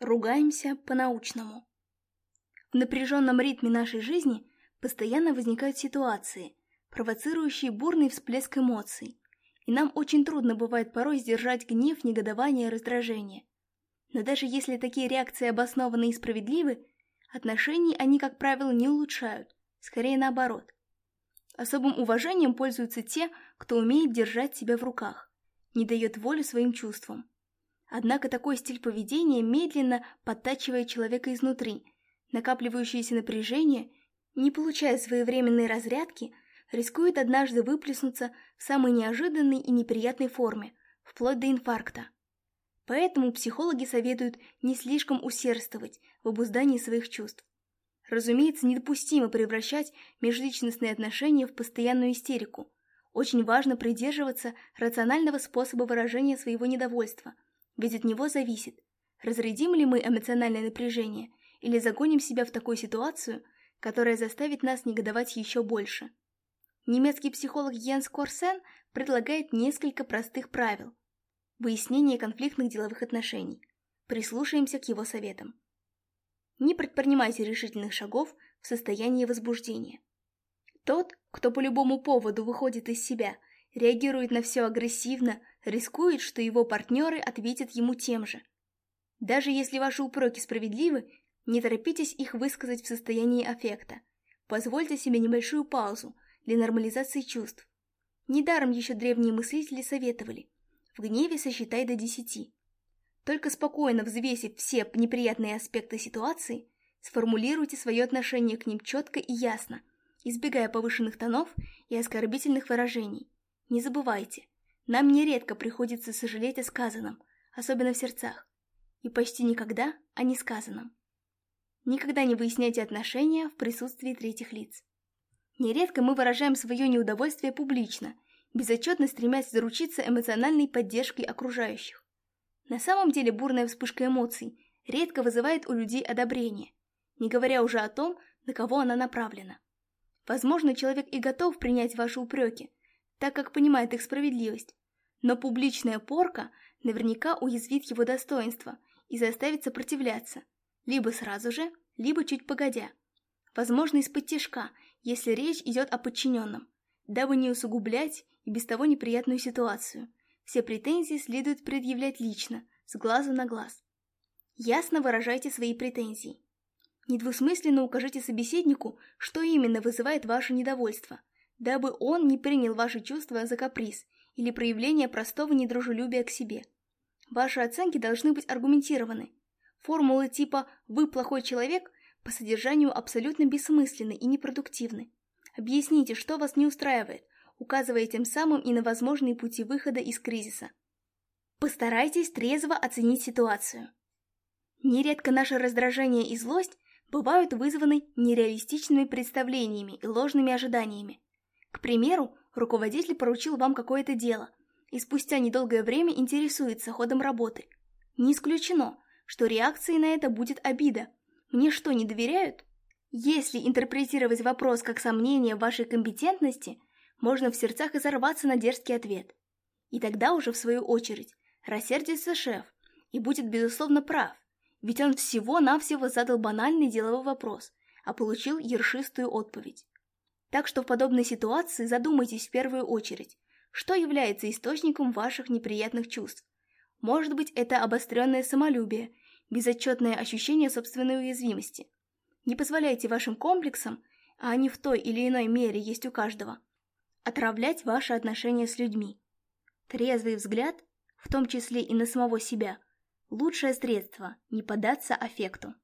Ругаемся по-научному. В напряженном ритме нашей жизни постоянно возникают ситуации, провоцирующие бурный всплеск эмоций, и нам очень трудно бывает порой сдержать гнев, негодование и раздражение. Но даже если такие реакции обоснованы и справедливы, отношений они, как правило, не улучшают, скорее наоборот. Особым уважением пользуются те, кто умеет держать себя в руках, не дает волю своим чувствам, Однако такой стиль поведения медленно подтачивает человека изнутри. Накапливающееся напряжение, не получая своевременной разрядки, рискует однажды выплеснуться в самой неожиданной и неприятной форме, вплоть до инфаркта. Поэтому психологи советуют не слишком усердствовать в обуздании своих чувств. Разумеется, недопустимо превращать межличностные отношения в постоянную истерику. Очень важно придерживаться рационального способа выражения своего недовольства – ведь от него зависит, разрядим ли мы эмоциональное напряжение или загоним себя в такую ситуацию, которая заставит нас негодовать еще больше. Немецкий психолог Йенс Корсен предлагает несколько простых правил выяснения конфликтных деловых отношений. Прислушаемся к его советам. Не предпринимайте решительных шагов в состоянии возбуждения. Тот, кто по любому поводу выходит из себя, реагирует на все агрессивно, рискует, что его партнеры ответят ему тем же. Даже если ваши упроки справедливы, не торопитесь их высказать в состоянии аффекта. Позвольте себе небольшую паузу для нормализации чувств. Недаром еще древние мыслители советовали «в гневе сосчитай до десяти». Только спокойно взвесив все неприятные аспекты ситуации, сформулируйте свое отношение к ним четко и ясно, избегая повышенных тонов и оскорбительных выражений. Не забывайте, нам нередко приходится сожалеть о сказанном, особенно в сердцах, и почти никогда о несказанном. Никогда не выясняйте отношения в присутствии третьих лиц. Нередко мы выражаем свое неудовольствие публично, безотчетно стремясь заручиться эмоциональной поддержкой окружающих. На самом деле бурная вспышка эмоций редко вызывает у людей одобрение, не говоря уже о том, на кого она направлена. Возможно, человек и готов принять ваши упреки, так как понимает их справедливость. Но публичная порка наверняка уязвит его достоинство и заставит сопротивляться, либо сразу же, либо чуть погодя. Возможно, из-под тяжка, если речь идет о подчиненном, дабы не усугублять и без того неприятную ситуацию. Все претензии следует предъявлять лично, с глазу на глаз. Ясно выражайте свои претензии. Недвусмысленно укажите собеседнику, что именно вызывает ваше недовольство – дабы он не принял ваши чувства за каприз или проявление простого недружелюбия к себе. Ваши оценки должны быть аргументированы. Формулы типа «вы плохой человек» по содержанию абсолютно бессмысленны и непродуктивны. Объясните, что вас не устраивает, указывая тем самым и на возможные пути выхода из кризиса. Постарайтесь трезво оценить ситуацию. Нередко наше раздражение и злость бывают вызваны нереалистичными представлениями и ложными ожиданиями. К примеру, руководитель поручил вам какое-то дело и спустя недолгое время интересуется ходом работы. Не исключено, что реакцией на это будет обида. Мне что, не доверяют? Если интерпретировать вопрос как сомнение в вашей компетентности, можно в сердцах изорваться на дерзкий ответ. И тогда уже, в свою очередь, рассердится шеф и будет, безусловно, прав, ведь он всего-навсего задал банальный деловой вопрос, а получил ершистую отповедь. Так что в подобной ситуации задумайтесь в первую очередь, что является источником ваших неприятных чувств. Может быть, это обостренное самолюбие, безотчетное ощущение собственной уязвимости. Не позволяйте вашим комплексам, а они в той или иной мере есть у каждого, отравлять ваши отношения с людьми. Трезвый взгляд, в том числе и на самого себя, лучшее средство не поддаться аффекту.